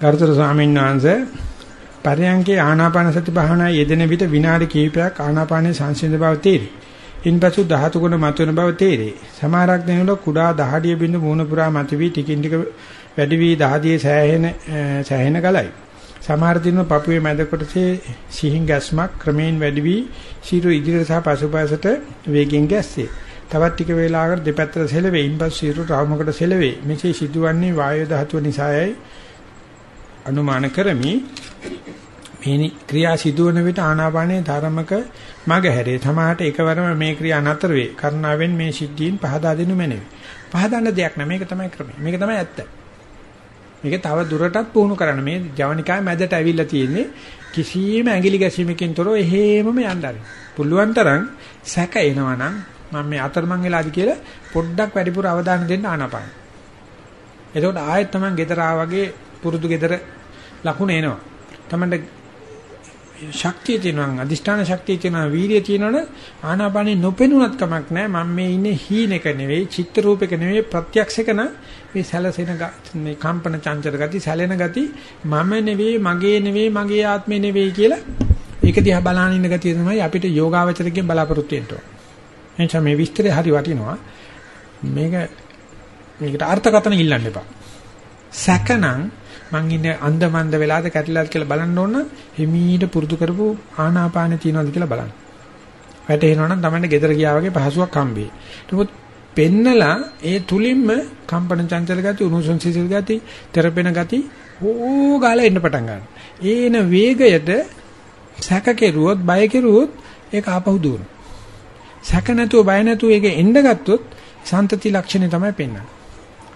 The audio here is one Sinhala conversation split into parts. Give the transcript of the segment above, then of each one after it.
ගරුතර ස්වාමීන් වහන්සේ පරයන්කේ ආනාපාන සති භාවනා යෙදෙන විට විනාඩි කිහිපයක් ආනාපානයේ සංසිඳ බව තේරේ. ඉන්පසු ධාතු ගුණ මතුවෙන බව තේරේ. සමහරක් දිනවල කුඩා දහඩිය බිඳු මූණ පුරා මතුවී ටිකින් ටික වැඩි වී දහදියේ සෑහෙන සෑහෙන ගලයි. සමහර දිනවල පපුවේ මැද කොටසේ සිහින් ගැස්මක් ක්‍රමයෙන් වැඩි වී සිරු ඉදිරියට සහ පසුපසට වේගෙන් ගැස්සේ. තවත් ටික වේලාවකට දෙපැත්තට සෙලවේ. ඉන්පසු සිරු රාමකට සෙලවේ. මෙසේ සිදුවන්නේ වායු ධාතුව නිසායයි අනුමාන කරමි. මේ ක්‍රියා සිදුවන විට ආනාපානයේ ධර්මක මග හැරේ. සමහරට එකවරම මේ ක්‍රියා නතර වේ. කරුණාවෙන් මේ සිද්ධීන් පහදා දෙනු මැනවි. පහදන්න දෙයක් නෑ. මේක තමයි ක්‍රමය. මේක තමයි ඇත්ත. මේක තව දුරටත් පුහුණු කරන්න. මේ ජවනිකාය මැදට ඇවිල්ලා තියෙන්නේ කිසියම් ඇඟිලි ගැසීමකින් තොරව එහෙමම යන්න ආරි. පුළුවන් තරම් සැක එනවා නම් මම මේ අතරමං වෙලාද කියලා පොඩ්ඩක් වැඩිපුර අවධානය දෙන්න ආනාපාන. එතකොට ආයෙත් තමයි gedara වගේ පුරුදු gedara ලකුණ එනවා. තමන්ට ශක්තිය තියෙනවා අදිෂ්ඨාන ශක්තිය තියෙනවා වීරිය තියෙනවනේ ආනාපානෙ නොපෙනුනත් කමක් නැහැ මම මේ ඉන්නේ හීනෙක නෙවෙයි චිත්ත රූපයක නෙවෙයි ප්‍රත්‍යක්ෂක න මේ සැලසෙන මේ කම්පන චංචල ගති සැලෙන ගති මම නෙවෙයි මගේ නෙවෙයි මගේ ආත්මේ නෙවෙයි කියලා ඒක දිහා බලන ඉන්න ගතිය තමයි අපිට යෝගාවචරකෙන් බලාපොරොත්තු වෙන්න ඕන. එනිසා මේ විස්තරය හරි වටිනවා. මේක මේකට අර්ථකථන ඉල්ලන්න එපා. සැකනම් මං ඉන්නේ අන්ධ මන්ද වෙලාද කැටිලාද කියලා බලන්න ඕන හිමීට පුරුදු කරපු ආනාපානෙ තියනවාද කියලා බලන්න. වැටෙනවා නම් තමයි ගෙදර ගියා වගේ පහසුවක් හම්බෙයි. නමුත් පෙන්නලා ඒ තුලින්ම කම්පන චංචල ගති උණුසුම් සිසිල් ගති තෙරපෙන ගති ඕ ගාලා එන්න පටන් ගන්නවා. ඒන වේගයට සැක කෙරුවොත් බය කෙරුවොත් ඒක ආපහු දුවනවා. සැක නැතුව බය නැතුව ඒක එන්න ගත්තොත් සන්තති ලක්ෂණය තමයි පෙන්වන්නේ.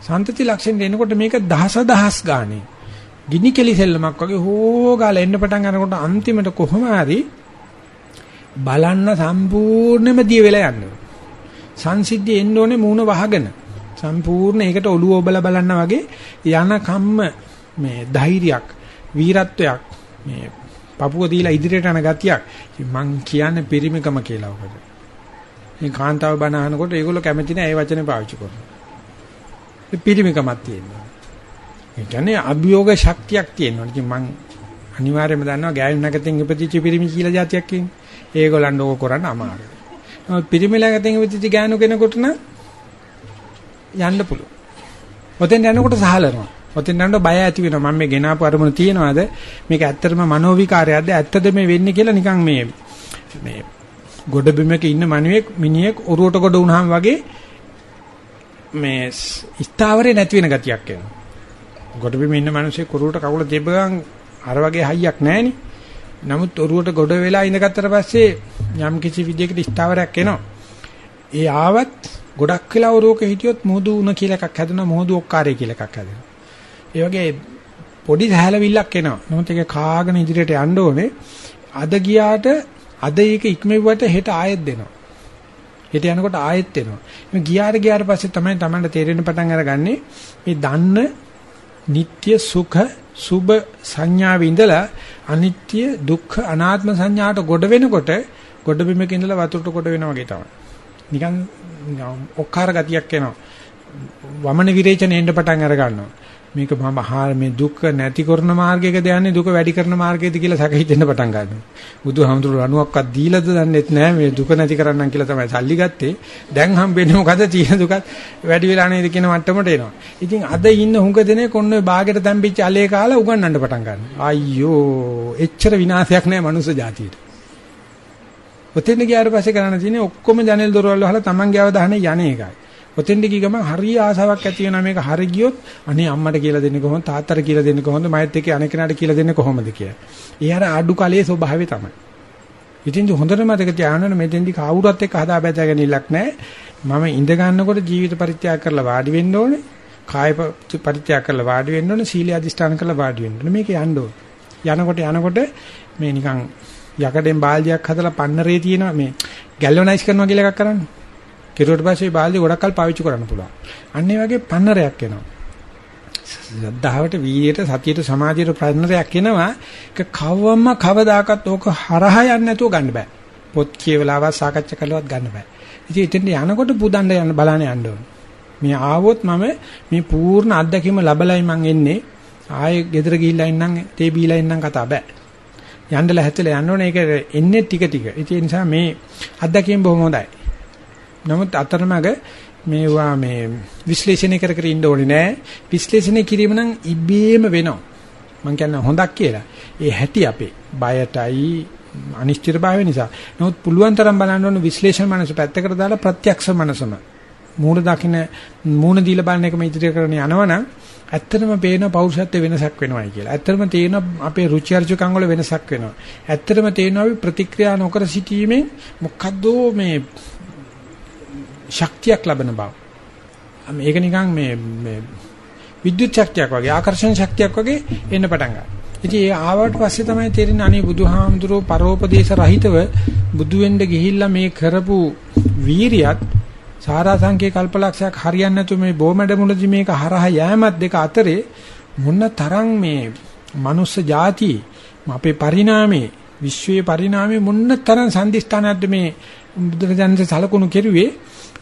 සන්තති ලක්ෂණ එනකොට මේක දහස දහස් ගානේ ගිනි කෙලි සෙල්ලමක් වගේ හොගාලා එන්න පටන් ගන්නකොට අන්තිමට කොහොම හරි බලන්න සම්පූර්ණයෙන්ම දිය වෙලා යනවා. සංසිද්ධිය එන්න ඕනේ මූණ වහගෙන. සම්පූර්ණ ඒකට ඔළුව ඔබලා බලන්න වගේ යන කම්ම මේ ධෛර්යයක් වීරත්වයක් මේ පපුව දීලා ඉදිරියට යන ගතියක් මං කියන්නේ පිරිමිකම කියලා ඔකට. මේ කාන්තාව බණ අහනකොට ඒගොල්ලෝ කැමති නැහැ ඒ වචනේ පාවිච්චි කරනවා. ඒ පිරිමිකමක් තියෙනවා. ඒ කියන්නේ අභියෝග ශක්තියක් තියෙනවා. ඉතින් මං අනිවාර්යයෙන්ම දන්නවා ගෑනු නැගතින් ඉපදිච්ච පිරිමි කියලා જાතියක් ඉන්නේ. ඒගොල්ලන්ට ඕක කරන්න අමාරුයි. නමුත් පිරිමි නැගතින් ඉපදිච්ච ගෑනු කෙනෙකුට නම් යන්න පුළුවන්. ඔතෙන් යනකොට සහලනවා. ඔතෙන් යනකොට බය ඇති වෙනවා. මම මේ ගෙනාපු අරමුණ තියනවාද? මේක ඇත්තටම මනෝවිකාරයක්ද? ඇත්තද මේ වෙන්නේ කියලා නිකන් මේ මේ ගොඩ බිමක ඉන්න මනුවෙක් මිනිහෙක් ඔරුවට ගොඩ වුණාම වගේ මේ ස්ථාවරේ නැති වෙන ගතියක් එනවා. ගොඩ බිම ඉන්න මිනිස්සේ කුරුවට කකුල දෙබගන් අර වගේ හයියක් නැහෙනි. නමුත් ඔරුවට ගොඩ වෙලා ඉඳගත්තට පස්සේ යම් කිසි විදියකට ස්ථාවරයක් එනවා. ඒ ආවත් ගොඩක් වෙලා ඔරුවක හිටියොත් මොහොදු උණ කියලා එකක් හැදෙනවා මොහොදු ඔක්කාරය කියලා එකක් හැදෙනවා. ඒ වගේ පොඩි සහැලවිල්ලක් එනවා. නමුත් ඒක කාගෙන ඉදිරියට යන්න ඕනේ. අද ගියාට අද ඒක ඉක්මෙව්වට හෙට ආයෙත් දෙනවා. හෙට යනකොට ආයෙත් එනවා. මේ ගියාට ගියාට පස්සේ තමයි Tamanට තේරෙන්න පටන් අරගන්නේ මේ දන්න නিত্য සුඛ සුබ සංඥාවේ ඉඳලා අනිත්‍ය දුක්ඛ අනාත්ම සංඥාට ගොඩ වෙනකොට ගොඩ බිමක ඉඳලා වතුරට ගොඩ වෙනා වගේ තමයි. නිකන් ඔක්කාර ගතියක් එනවා. වමන විරේචන එන්න පටන් අර ගන්නවා. මේක මම ආහාර මේ දුක නැති කරන මාර්ගයකද යන්නේ දුක වැඩි කරන මාර්ගයකද කියලා සැක හිතෙන්න පටන් ගන්නවා. බුදුහාමුදුරු රණුවක්වත් දීලාද දන්නෙත් නැහැ මේ දුක නැති කරන්නම් කියලා තමයි සල්ලි ගත්තේ. දැන් හම්බෙන්නේ මොකද තියෙන දුකත් වැඩි වෙලා නේද කියන මට්ටමට එනවා. ඉතින් අද ඉන්න හුඟ දෙනෙක් ඔන්න ඔය බාගෙට තැම්පිච්ච අලේ කාලා උගන්නන්න පටන් ගන්නවා. අයියෝ එච්චර විනාශයක් නැහැ මනුස්ස జాතියට. ඔතෙන් ගියාට පස්සේ කරන්න තියෙන්නේ ඔක්කොම ජනෙල් දොරවල් වහලා තමන්ගේ අවධානය යන්නේ එකයි. ඔතෙන්ට ගිය ගමන් හරිය ආසාවක් ඇති වෙනවා මේක හරි ගියොත් අනේ අම්මට කියලා දෙන්නේ කොහොමද තාත්තට කියලා දෙන්නේ කොහොමද මයිත් එක්ක අනෙක් කෙනාට කියලා දෙන්නේ කොහොමද කියලා. ඒ අර ආඩු කලයේ ස්වභාවය තමයි. ඉතින් හොඳට මතක තියාගන්න මෙතෙන්දි කවුරුත් එක්ක හදා බැඳගෙන ඉලක් නැහැ. මම ඉඳ ගන්නකොට ජීවිත පරිත්‍යාග කරලා වාඩි වෙන්න ඕනේ. කාය පරිත්‍යාග කරලා වාඩි වෙන්න ඕනේ. සීල අධිෂ්ඨාන කරලා වාඩි වෙන්න ඕනේ. මේක යන්න ඕනේ. යනකොට යනකොට මේ නිකන් යකඩෙන් බාල්දියක් හදලා පන්නරේ තියෙනවා මේ ගැල්වනයිස් කරනවා කියලා එකක් කරන්නේ. කෙරුවට පස්සේ බාල්දිය ගොඩක් කල් පාවිච්චි කරන්න පුළුවන්. අන්න ඒ වගේ පන්නරයක් එනවා. සද්ධාවට වීර්යයට සතියට සමාධියට පන්නරයක් එනවා. ඒක කවවම කවදාකවත් ඕක හරහා යන්නේ නැතුව ගන්න බෑ. පොත් කියවලාවත් සාකච්ඡා කළවත් ගන්න බෑ. ඉතින් එතෙන්ට යනකොට පුදන්න යන බලන්න යන්න ඕනේ. මේ ආවොත් මම මේ පූර්ණ අත්දැකීම ලැබලයි මං එන්නේ. ආයේ ගෙදර ගිහිල්ලා ඉන්නම් තේ බීලා ඉන්නම් කතා බෑ. යන්නලා හැතලා යන්න ඕනේ ඒක එන්නේ ටික ටික. ඒ නිසා මේ අත්දැකීම් බොහොම හොඳයි. නමුත් අතරමඟ මේවා මේ විශ්ලේෂණය කර කර ඉන්න ඕනේ නෑ. විශ්ලේෂණය කිරීම නම් ඉබේම වෙනවා. මම කියන්නේ හොඳක් කියලා. ඒ හැටි අපේ බයටයි අනිශ්චිතභාවය නිසා. නමුත් පුළුවන් තරම් බලන්න ඕන විශ්ලේෂණ මනස පැත්තකට දාලා ප්‍රත්‍යක්ෂ මනසම මූණ දකින්න මූණ දීලා බලන එකම ඉදිරිය කරගෙන යනවනම් ඇත්තටම පේන පෞරුෂත්වයේ වෙනසක් වෙනවයි කියලා. ඇත්තටම තේන අපේ රුචි අරුචිකම් වල වෙනසක් වෙනවා. ඇත්තටම තේනවා අපි ප්‍රතික්‍රියා නොකර සිටීමෙන් මොකද්ද මේ ශක්තියක් ලබන බව. මේක නිකන් මේ මේ විද්‍යුත් ශක්තියක් වගේ ආකර්ෂණ ශක්තියක් වගේ එන්න පටන් ගන්නවා. ඉතින් ඒ ආවට පස්සේ තමයි තේරෙන්නේ අනේ බුදුහාමුදුරෝ පරෝපදේශ රහිතව බුදු වෙන්න ගිහිල්ලා මේ කරපු වීරියත් සාරා සංකේ කල්පලක්ෂයක් හරියන්නේ නැතු මේ බොමඩ මුලදි මේක හරහා යෑමත් දෙක අතරේ මොන තරම් මේ මනුස්ස જાති අපේ පරිණාමේ විශ්වයේ පරිණාමේ මොන තරම් සම්දිස්ථානයක්ද මේ බුදුරජාණන්සේ සලකුණු කෙරුවේ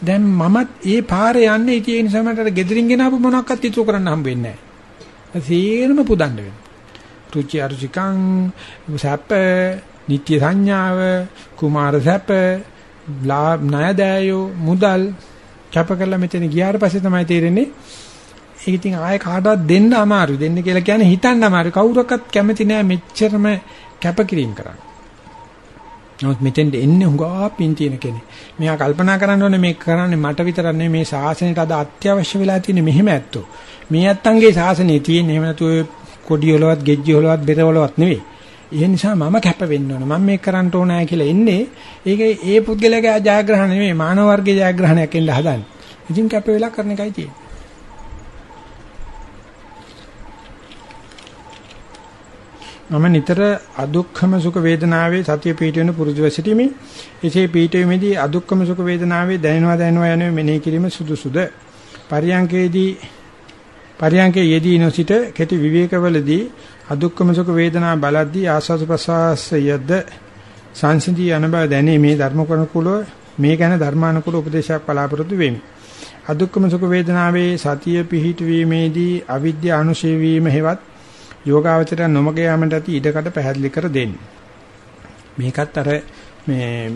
දැන් මමත් ඒ පාරේ යන්නේ ඉතින් ඒ නිසා මට ගෙදරින් ගෙනාවු මොනක්වත් ඉතුරු කරන්න හම්බ වෙන්නේ නැහැ. සේරම පුදන්න වෙනවා. රුචි අරුචිකං සැප නිත්‍ය සංඥාව කුමාර සැප ණයදෑයෝ මුදල් කැප කරලා මෙතන ගියාට පස්සේ තමයි තේරෙන්නේ ඒක ඉතින් ආයෙ කාටවත් දෙන්න අමාරුයි දෙන්න කියලා කියන්නේ හිතන්න අමාරුයි කවුරක්වත් කැමති නෑ මෙච්චරම කැපකිරීම කරන්න. නමුත් මෙතෙන්ට එන්නේ හුඟා පින් තියෙන කෙනෙක්. මෙයා කල්පනා කරන්න ඕනේ මේ කරන්නේ මට විතරක් නෙමෙයි මේ ශාසනයට අද අත්‍යවශ්‍ය වෙලා තියෙන්නේ මෙහෙම ඇත්තෝ. මේ ඇත්තන්ගේ ශාසනයේ තියෙන්නේ එහෙම නැතුව කොඩි වලවත් ගෙජ්ජි වලවත් බෙර වලවත් නෙවෙයි. ඒ නිසා මම කැප වෙන්න ඕන. මම මේක කරන්න ඕනෑ කියලා එන්නේ. ඒක ඒ පුද්ගලයාගේ ජයග්‍රහණ නෙවෙයි මානව වර්ගයේ ජයග්‍රහණයක් එන්න හදන්නේ. ඉතින් කැප වෙලා කරන එකයි තියෙන්නේ. මම නිතර අදුක්ඛම සුඛ වේදනාවේ සතිය පිටවෙන පුරුදු වෙසිතීමේ එසේ පිටවීමේදී අදුක්ඛම සුඛ වේදනාවේ දැනෙනවා දැනෙනවා යන මෙනෙහි කිරීම සුදුසුද පරියංකේදී පරියංකේ යෙදී නොසිට කෙටි විවේකවලදී අදුක්කම සුඛ වේදනා බලද්දී ආස්වාද ප්‍රසආසයද සංසිඳී යන බව දැනේ මේ ධර්මකරණකුල මේ ගැන ධර්මානුකූල උපදේශයක් බලාපොරොත්තු වෙමි. අදුක්කම සුඛ වේදනාවේ සතිය පිහිටවීමේදී අවිද්‍යා අනුශේ වීම හෙවත් යෝගාවචරය නොමග යාමට ඇති ඉඩකට පැහැදිලි කර දෙන්න. මේකත් අර මේ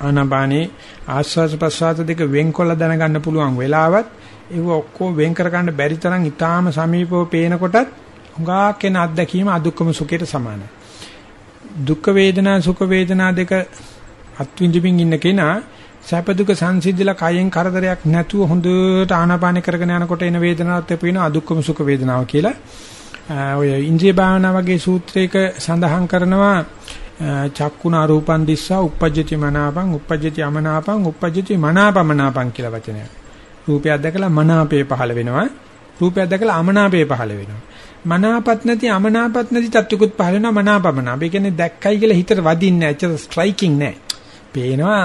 ආනාපානේ ආස්වාද ප්‍රසආස දෙක වෙන්කොල්ල දැනගන්න පුළුවන් වෙලාවත් ඒව ඔක්කොම වෙන් කර ගන්න බැරි තරම් ඊටාම සමීපව පේනකොටත් හුඟා කෙන අත්දැකීම අදුක්කම සුඛයට සමානයි. දුක් වේදනා සුඛ වේදනා දෙක අත්විඳින්මින් ඉන්න කෙනා සැප දුක සංසිද්ධිලා කයෙන් කරදරයක් නැතුව හොඳට ආනාපාන කරගෙන යනකොට එන වේදනාවත් පේන අදුක්කම සුඛ වේදනාව කියලා. ඔය ඉන්ද්‍රිය භාවනා වගේ සූත්‍රයක සඳහන් කරනවා චක්කුණා රූපං දිස්සා uppajjati මනාපං uppajjati අමනාපං uppajjati මනාපමනාපං කියලා වචනයක්. රූපයක් දැකලා මනාපේ පහළ වෙනවා. රූපයක් දැකලා අමනාපේ පහළ වෙනවා. මනාපත් නැති අමනාපත් නැති තත්ත්වකුත් පහළ වෙනවා මනාපමනාප. ඒ කියන්නේ දැක්කයි කියලා හිතට වදින්නේ නැහැ. ඇත්තට ස්ට්‍රයිකින් නැහැ. පේනවා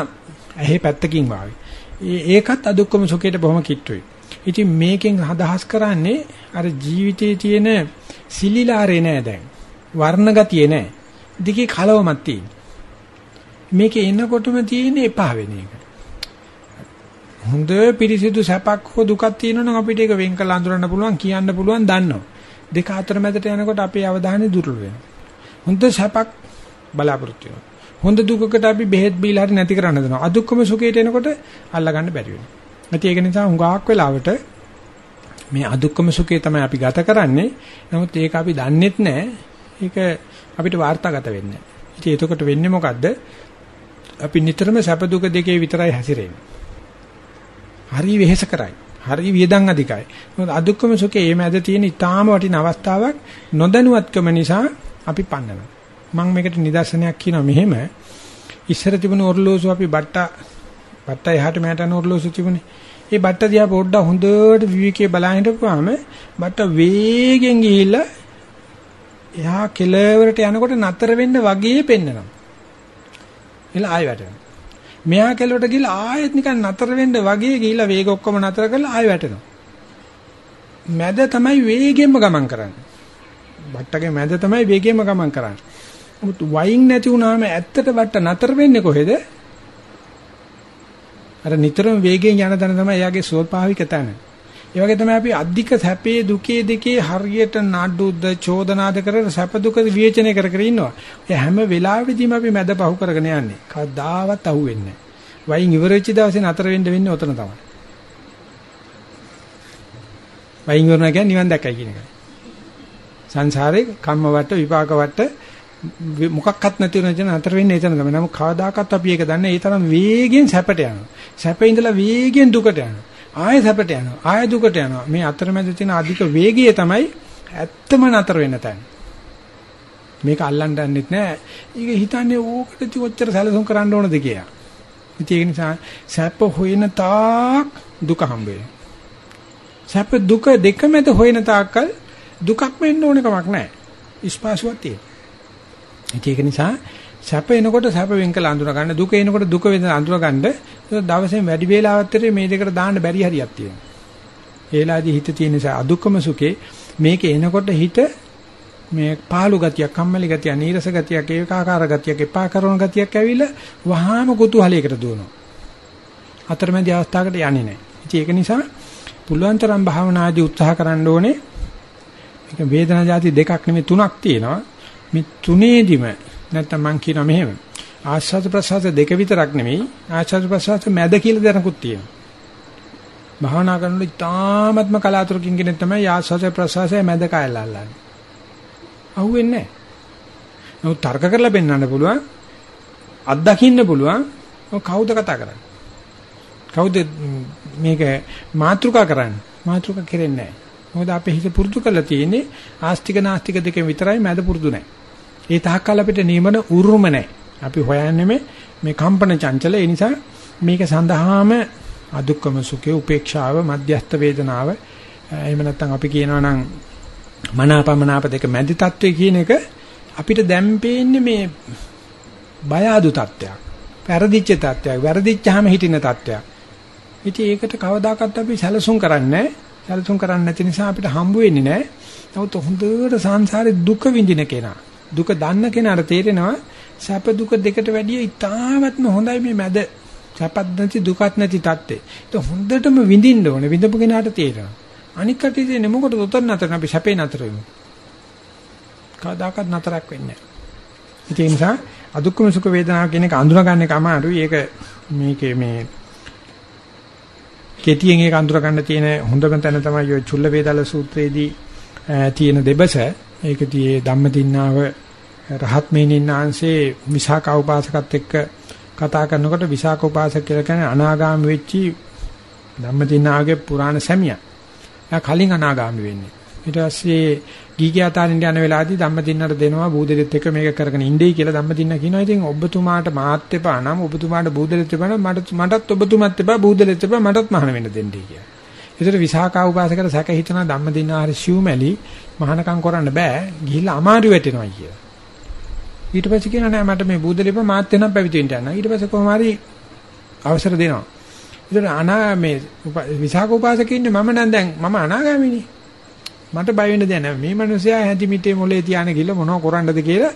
ඇහි පැත්තකින් වාගේ. ඒකත් අදුක්කම සුඛයට බොහොම කිට්ටුයි. ඉතින් මේකෙන් අදහස් කරන්නේ අර ජීවිතයේ තියෙන සිලිලාරේ නෑ දැන්. වර්ණ ගතිය නෑ. දිගේ කලවමක් තියෙන. මේකේ එනකොටම තියෙන එපා වෙන එක. හොඳ පිරිසිදු සැපක් හෝ දුකක් තියෙනවනම් අපිට ඒක වෙන් කළ අඳුරන්න පුළුවන් කියන්න පුළුවන් දන්නවා. දෙක අතර මැදට යනකොට අපේ අවධානය දුර්වල වෙනවා. හොඳ සැපක් බලාපොරොත්තු වෙනවා. හොඳ දුකකට අපි බෙහෙත් බීලා හරි නැති කරන්න දෙනවා. අදුක්කම සුඛයට එනකොට අල්ලගන්න බැරි වෙනවා. ඒක නිසා හුඟක් වෙලාවට මේ අදුක්කම සුඛය තමයි අපි ගත කරන්නේ. නමුත් ඒක අපි දන්නෙත් නැහැ. ඒක අපිට වාර්තාගත වෙන්නේ නැහැ. ඉතින් එතකොට වෙන්නේ මොකද්ද? අපි නිතරම සැප දුක දෙකේ විතරයි හැසිරෙන්නේ. හරි වෙහෙස කරයි. හරි වියදම් අධිකයි. මොකද අදුක්කම සුඛේ මේ මැද තියෙන ඊටාම වටින අවස්ථාවක් නොදැනුවත්කම නිසා අපි පන්නනවා. මම මේකට නිදර්ශනයක් කියනවා මෙහෙම. ඉස්සර තිබුණ ඔර්ලෝසු අපි බට්ටා බට්ටා එහාට මෙහාට යන ඔර්ලෝසු තිබුණේ. ඒ බට්ටා දිහා පොඩ්ඩක් හොඳට විවිකේ බලන් හිටපුවාම බට්ටා වේගෙන් ගිහිල්ලා එහා කෙළවරට යනකොට නතර වෙන්න වගේ පෙන්නනවා. එලා ආයෙ වැටෙනවා. මෙහා කෙළවරට ගිහලා ආයෙත් නිකන් නතර වෙන්න වගේ ගිහිලා වේග ඔක්කොම නතර කරලා ආයෙ වැටෙනවා. මැද තමයි වේගෙන්ම ගමන් කරන්නේ. බට්ටගේ මැද තමයි වේගෙන්ම ගමන් කරන්නේ. නමුත් වයින් නැති වුනහම ඇත්තට බට්ට නතර වෙන්නේ කොහෙද? අර නිතරම වේගෙන් යන තැන තමයි එයාගේ ස්වභාවික තැන. ඒ වගේ තමයි අපි අධික සැපේ දුකේ දෙකේ හරියට නඩුද චෝදනාද කරලා සැප දුක විවේචනය කර කර ඉන්නවා. ඒ හැම වෙලාවෙදීම අපි මැද පහු කරගෙන යන්නේ. කවදාවත් අහුවෙන්නේ නැහැ. වයින් ඉවර වෙච්ච දවසේ නතර වෙන්න වෙන්නේ ඔතන තමයි. වයින් ඉවරන කියන්නේ නිවන් දැක්කයි කියන එකයි. සංසාරේ කම්ම වට විපාක වට මොකක්වත් නැති වෙන ජන නතර වෙන්නේ එතන තමයි. නමුත් කවදාකවත් අපි ඒක දන්නේ ඒ තරම් වේගෙන් සැපට යනවා. සැපේ ඉඳලා වේගෙන් දුකට යනවා. ආය සැපට යනවා. ආය දුකට යනවා. මේ අතරමැද තියෙන අධික වේගය තමයි ඇත්තම නතර වෙන තැන. මේක අල්ලන්න යන්නෙත් නෑ. ඒක හිතන්නේ ඕකට කොච්චර සැලසුම් කරන්න ඕනද කියලා. ඉතින් ඒ නිසා සැප හොයන තාක් දුක හම්බ වෙනවා. සැප දුක දෙක මැද හොයන තාක්කල් දුකක් වෙන්න ඕන කමක් නැහැ. ස්පාසුවක් තියෙනවා. ඒක නිසා සැප එනකොට සැප වෙන් කළ අඳුර ගන්න දුක එනකොට දුක වෙන අඳුර ගන්න දවසෙන් වැඩි වේලාවක් මේ දෙකට දාන්න බැරි හරියක් තියෙනවා. ඒලාදී හිත තියෙන නිසා අදුක්කම සුඛේ මේක එනකොට හිත මේ පාළු ගතියක්, කම්මැලි ගතියක්, නීරස ගතියක්, ඒකාකාර ගතියක්, එපා කරන ගතියක් ඇවිල්ලා වහාම කුතුහලයකට දුවනවා. අතරමැදි අවස්ථාවකට යන්නේ නැහැ. ඉතින් ඒක නිසා පුළුවන් තරම් භාවනාදී උත්සාහ කරන්න ඕනේ. ඒක වේදනා જાති දෙකක් නෙමෙයි තුනක් තියෙනවා. මේ තුනේදිම නැත්තම් මං කියනවා මෙහෙම. ආස්වාද ප්‍රසආස දෙක විතරක් නෙමෙයි ආස්වාද ප්‍රසආස මැද කියලා දැනකුත් තියෙනවා. භාවනා කරනකොට ඉතාමත්ම කලාතුරකින් කෙනෙක් තමයි ආස්වාද ප්‍රසආසයේ මැද කයලා අල්ලන්නේ. අහුවෙන්නේ නැහැ. නමුත් තර්ක කරලා පෙන්වන්න පුළුවන්. අත්දකින්න පුළුවන්. කවුද කතා කරන්නේ? කවුද මේක මාත්‍රිකා කරන්නේ? මාත්‍රිකා කෙරෙන්නේ නැහැ. මොකද අපේ හිත පුරුදු කරලා තියෙන්නේ ආස්තික නාස්තික දෙකෙන් විතරයි මැද පුරුදු නැහැ. ඒ තාක්කල් අපිට නියමන උරුම නැහැ. අපි හොයන්නේ මේ කම්පන චංචල ඒ නිසා මේක සඳහාම අදුක්කම සුඛේ උපේක්ෂාව මධ්‍යස්ත වේදනාව එහෙම නැත්නම් අපි කියනවා නම් මනාපමනාප දෙක මැදි තත්වයේ කියන එක අපිට දැන් පේන්නේ මේ බය අඩු තත්වයක්. වැරදිච්ච තත්වයක්. වැරදිච්චාම හිටින තත්වයක්. ඉතින් ඒකට කවදාකවත් අපි සැලසුම් කරන්නේ නැහැ. සැලසුම් කරන්නේ නැති නිසා අපිට හම්බ වෙන්නේ නැහැ. නමුත් හොඳට සංසාරේ දුක විඳින කෙනා, දුක දන්න කෙනාට තේරෙනවා සැප දුක දෙකට වැඩිය ඉතාමත්ම හොඳයි මේ මැද. සැපත් නැති දුකත් නැති තත්ත්වේ. ඒක හොඳටම විඳින්න ඕනේ. විඳපු කෙනාට තේරෙනවා. අනික් කටේ තියෙන මොකටද උතර නතර අපි සැපේ නතර වෙමු. කවදාකවත් නතරක් වෙන්නේ නැහැ. ඒ නිසා අදුක්කම සුඛ වේදනාව කියන එක අඳුනා ගන්න එක අමාරුයි. ඒක මේකේ මේ කෙටියෙන් ඒක අඳුර ගන්න තියෙන හොඳම තැන තමයි ඔය චුල්ල වේදල සූත්‍රයේදී තියෙන දෙබස. ඒකදී ධම්මදින්නාව රහත් මේනින් ආංශේ විසාක උපාසකත් එක්ක කතා කරනකොට විසාක උපාසක කියලා කියන්නේ අනාගාමී වෙච්චි ධම්මදින්නාගේ පුරාණ සැමියා. එයා කලින් අනාගාමී වෙන්නේ. ඊට පස්සේ ගීගේ අතාරින්න යන වෙලාවදී ධම්මදින්නට දෙනවා බූදෙලෙත් එක මේක කරගෙන ඉඳී කියලා ධම්මදින්න කියනවා. ඉතින් ඔබතුමාට මාත් එපා නම් ඔබතුමාට බූදෙලෙත් එපා නම් මට මටත් ඔබතුමාත් එපා බූදෙලෙත් එපා මටත් මහාන වෙන්න දෙන්නයි කියලා. ඒතර විසාකා උපාසකර සැක හිතන ධම්මදින්න හරි සිව්මැලි මහානකම් කරන්න බෑ. ගිහිල්ලා අමාරු වැටෙනවා කියලා. ඊට පස්සේ කියනවා නෑ මට මේ බූදෙලෙප මාත් වෙනම් පැවිදි වෙන්න යනවා. ඊට පස්සේ කොහොම හරි අවසර දෙනවා. ඒතර අනා මේ විසාක උපාසකින්නේ මම නම් දැන් මම අනාගාමිනේ. මට බය වෙන්න දෙයක් නැහැ. මේ මිනිස්සයා හැඳි මිටේ මොලේ තියාන ගිල්ල මොනව කරන්නද කියලා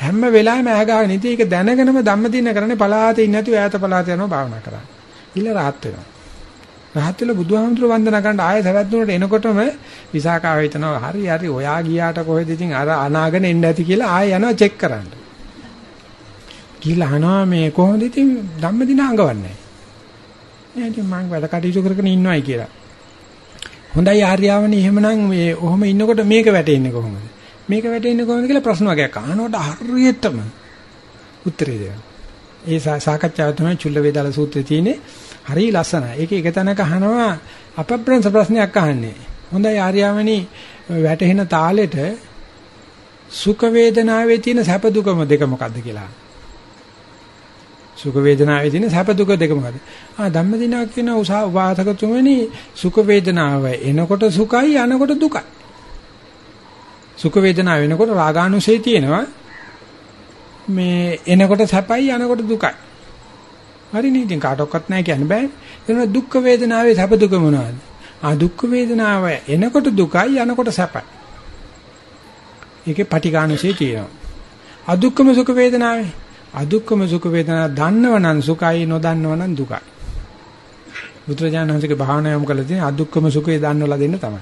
හැම වෙලාවෙම ඇහගාගෙන ඉතින් ඒක දැනගෙනම ධම්මදින කරන්නේ පලාතේ ඉන්නේ නැතුව ඈත පලාතේ යනවා භාවනා කරා. ඉල්ල rahat වෙනවා. Rahat වෙලා බුදුහාමුදුරුවෝ වන්දනා කරන්න ආයෙ සවැත්නුනට එනකොටම විසාකාව හිතනවා හරි හරි ඔයා ගියාට කොහෙද ඉතින් අර අනාගෙන එන්න ඇති කියලා ආයෙ යනවා චෙක් කරන්න. කියලා අහනවා මේ කොහොමද ඉතින් ධම්මදින අඟවන්නේ? නෑ ඉතින් මම වැඩ කටයුතු කරගෙන ඉන්නවයි කියලා. හොඳයි ආර්යාවනේ එහෙමනම් මේ ඔහොම ඉන්නකොට මේක වැටෙන්නේ කොහොමද? මේක වැටෙන්නේ කොහොමද කියලා ප්‍රශ්න වගේක් අහනකොට හරියටම උත්තරේ දෙනවා. ඒ සාකච්ඡාව තමයි චුල්ල වේදාල සූත්‍රයේ තියෙන්නේ. හරි ලස්සනයි. ඒක එක තැනක අහනවා අපබ්‍රංශ ප්‍රශ්නයක් අහන්නේ. හොඳයි ආර්යාවනේ වැටෙන තාලෙට සුඛ වේදනාවේ තියෙන සැප දුකම දෙක මොකද්ද කියලා. සුඛ වේදනාවේ තියෙන සැප දුක දෙක මොකද? ආ ධම්මදිනා කියන උසාවාසක තුමනි සුඛ වේදනාව එනකොට සුඛයි යනකොට දුකයි. සුඛ වේදනාව වෙනකොට රාගානුසය තියෙනවා. මේ එනකොට සැපයි යනකොට දුකයි. හරිනේ ඉතින් කාටවත් නැහැ කියන්න බෑ. එතන දුක් වේදනාවේ සැප දුක මොනවද? ආ දුක් වේදනාව එනකොට දුකයි යනකොට සැපයි. ඒකේ පටිඝානුසය තියෙනවා. අදුක්කම සුඛ වේදනාවේ අදුක්කම සුඛ වේදනා දන්නවනම් සුඛයි නොදන්නවනම් දුකයි. බුදුරජාණන්සේගේ භාවනා යොමු කළ තියෙන අදුක්කම සුඛය දන්නවලා දෙන්න තමයි.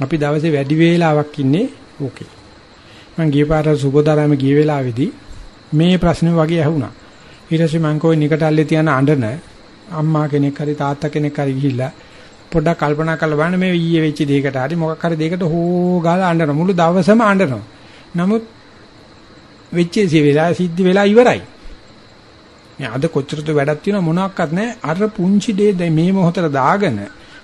අපි දවසේ වැඩි වේලාවක් ඉන්නේ ඕකේ. මම ගිය පාර සුබෝදාරාම ගිය වෙලාවේදී මේ ප්‍රශ්නේ වගේ ඇහුණා. ඊට පස්සේ මම කෝයි නිකටල්ලේ තියන අඬන අම්මා කෙනෙක් හරි තාත්තා කෙනෙක් හරි ගිහිල්ලා පොඩ්ඩක් කල්පනා කරලා බලන්න මේ ඊයේ වෙච්ච දෙයකට හරි මොකක් හරි දෙයකට හෝ ගාලා අඬන මුළු දවසම අඬනවා. නමුත් වෙච්ච දේ වෙලා සිද්ධ වෙලා ඉවරයි. මේ අද කොච්චරද වැඩක් තියෙනව මොනවත් නැහැ. අර පුංචි දේ මේ මොහොතට දාගෙන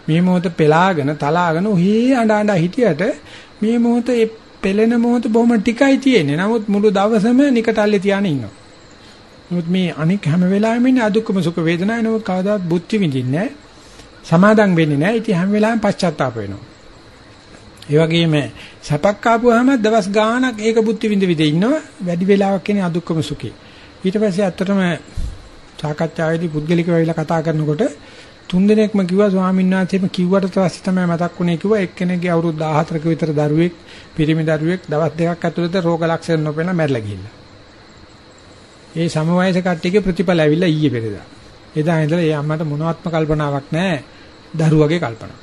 මේ මොහොත පෙලාගෙන තලාගෙන ඔහේ අඬ අඬ හිටියට මේ මොහොත ඒ පෙළෙන මොහොත බොහොම ටිකයි තියෙන්නේ. නමුත් මුළු දවසම නිකටල්ලේ තියාගෙන ඉන්නවා. නමුත් මේ අනික් හැම වෙලාවෙම ඉන්නේ අදුක්කම සුඛ වේදනාව නෝ කවදාවත් බුද්ධි විඳින්නේ නැහැ. සමාදම් වෙන්නේ නැහැ. ඉතින් හැම වෙලාවෙම පශ්චාත්තාප වෙනවා. ඒ වගේම සැපක් ආපුවාම දවස් ගාණක් ඒක බුද්ධි විඳ විඳ ඉන්නවා. වැඩි වෙලාවක් කියන්නේ අදුක්කම සුඛේ. ඊට පස්සේ ඇත්තටම සාකච්ඡාවේදී පුද්ගලිකව වෙලා කතා කරනකොට තුන් දිනක්ම කිව්වා ස්වාමීන් වහන්සේම කිව්වට පස්සේ තමයි මතක් වුණේ කිව්වා එක්කෙනෙක්ගේ අවුරුදු 14ක විතර දරුවෙක් පිරිමි දරුවෙක් දවස් දෙකක් ඇතුළත රෝග ලක්ෂණ නොපෙන මැරලා ගිහිල්ලා. ඒ සමවයස කට්ටියගේ ප්‍රතිඵල ඇවිල්ලා ඊයේ පෙරේදා. එදා ඉඳලා ඒ අම්මට මොනවත්ම කල්පනාවක් නැහැ දරුවගේ කල්පනා.